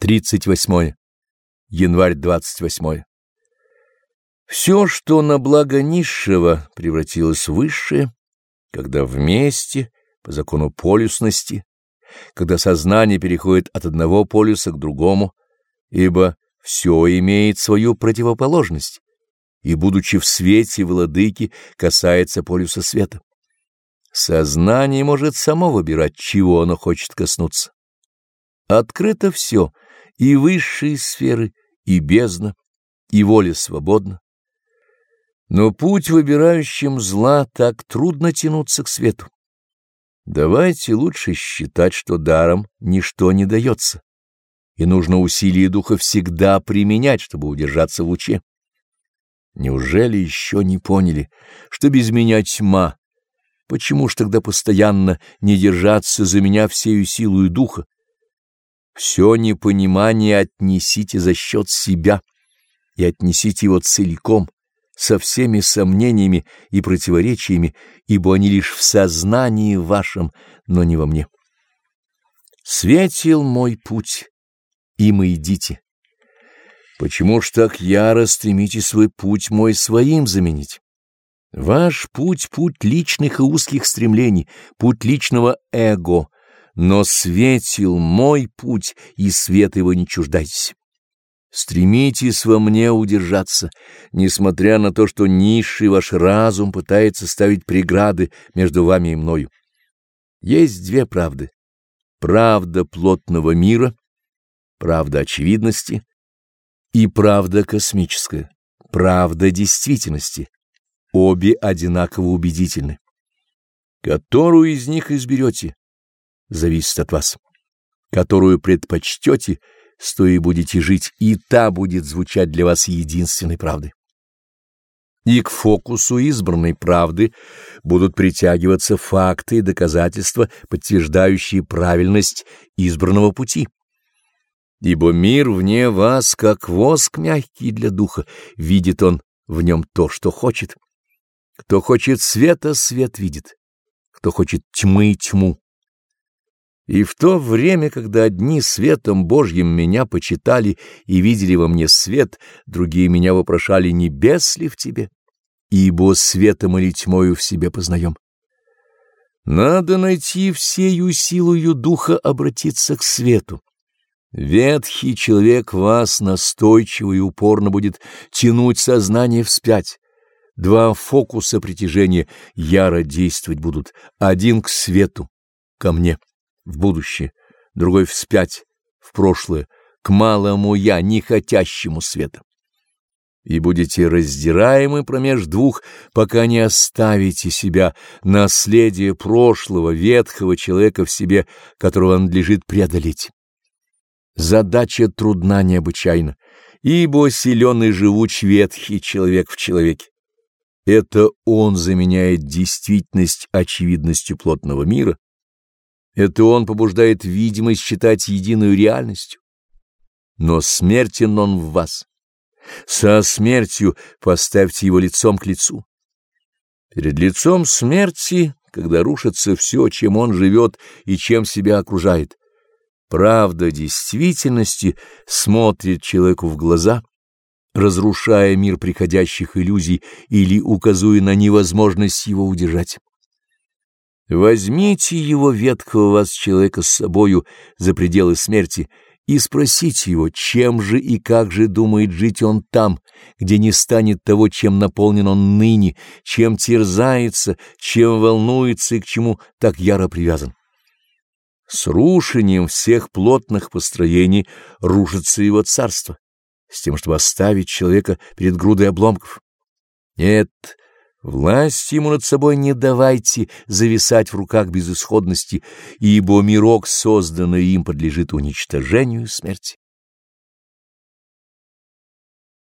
38. Январь 28. Все, что на благо низшего, превратилось в высшее, когда вместе, по закону полюсности, когда сознание переходит от одного полюса к другому, ибо все имеет свою противоположность, и, будучи в свете владыки, касается полюса света. Сознание может само выбирать, чего оно хочет коснуться. Открыто все — и высшие сферы, и бездна, и воля свободна. Но путь выбирающим зла так трудно тянуться к свету. Давайте лучше считать, что даром ничто не дается, и нужно усилие духа всегда применять, чтобы удержаться в луче. Неужели еще не поняли, что без меня тьма? Почему ж тогда постоянно не держаться за меня всею силою духа? Все непонимание отнесите за счет себя и отнесите его целиком, со всеми сомнениями и противоречиями, ибо они лишь в сознании вашем, но не во мне. Светил мой путь, им и идите. Почему ж так яро стремитесь свой путь мой своим заменить? Ваш путь — путь личных и узких стремлений, путь личного эго — но светил мой путь, и свет его не чуждайтесь. Стремитесь во мне удержаться, несмотря на то, что низший ваш разум пытается ставить преграды между вами и мною. Есть две правды. Правда плотного мира, правда очевидности и правда космическая, правда действительности. Обе одинаково убедительны. Которую из них изберете, зависит от вас. Которую предпочтете, с и будете жить, и та будет звучать для вас единственной правдой. И к фокусу избранной правды будут притягиваться факты и доказательства, подтверждающие правильность избранного пути. Ибо мир вне вас, как воск мягкий для духа, видит он в нем то, что хочет. Кто хочет света, свет видит. Кто хочет тьмы, тьму. И в то время, когда одни светом Божьим меня почитали и видели во мне свет, другие меня вопрошали, небес ли в тебе, ибо светом или тьмою в себе познаем. Надо найти всею силою духа обратиться к свету. Ветхий человек вас настойчиво и упорно будет тянуть сознание вспять. Два фокуса притяжения яро действовать будут, один к свету, ко мне в будущее, другой вспять, в прошлое, к малому «я», не хотящему света. И будете раздираемы промеж двух, пока не оставите себя наследие прошлого, ветхого человека в себе, которого надлежит преодолеть. Задача трудна необычайно, ибо силен и живуч ветхий человек в человеке. Это он заменяет действительность очевидностью плотного мира, это он побуждает видимость считать единую реальностью. Но смертен он в вас. Со смертью поставьте его лицом к лицу. Перед лицом смерти, когда рушится все, чем он живет и чем себя окружает, правда действительности смотрит человеку в глаза, разрушая мир приходящих иллюзий или указывая на невозможность его удержать. Возьмите его ветхого вас человека с собою за пределы смерти и спросите его, чем же и как же думает жить он там, где не станет того, чем наполнен он ныне, чем терзается, чем волнуется и к чему так яро привязан. С рушением всех плотных построений рушится его царство, с тем, чтобы оставить человека перед грудой обломков. Нет, Власть ему над собой не давайте зависать в руках безысходности, ибо мирок, созданный им, подлежит уничтожению и смерти.